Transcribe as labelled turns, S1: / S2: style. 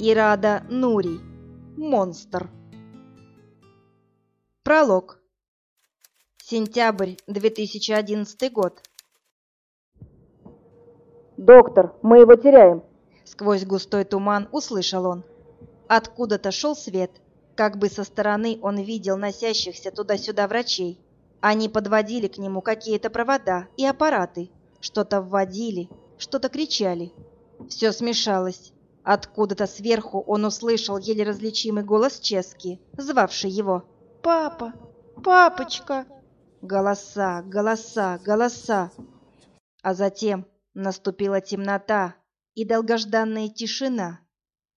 S1: Ирада Нури. Монстр. Пролог. Сентябрь 2011 год.
S2: «Доктор, мы его теряем!»
S1: Сквозь густой туман услышал он. Откуда-то шел свет. Как бы со стороны он видел носящихся туда-сюда врачей. Они подводили к нему какие-то провода и аппараты. Что-то вводили, что-то кричали. Все смешалось. Откуда-то сверху он услышал еле различимый голос Чески, звавший его. «Папа! Папочка!» Голоса, голоса, голоса. А затем наступила темнота и долгожданная тишина.